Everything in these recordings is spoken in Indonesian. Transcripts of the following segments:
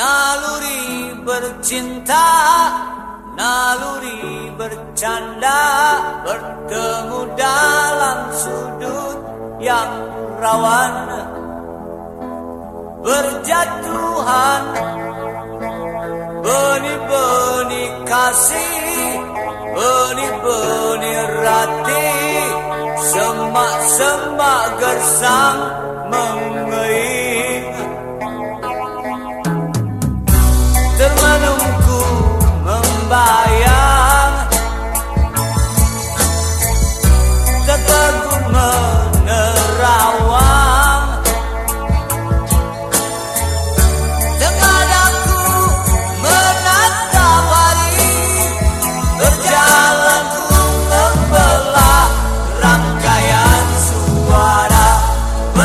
Naluri bercinta Naluri bercanda Bertemu dalam sudut yang rawan. Berjatuhan Benih-benih kasih Benih-benih rati Semak-semak gersang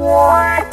What?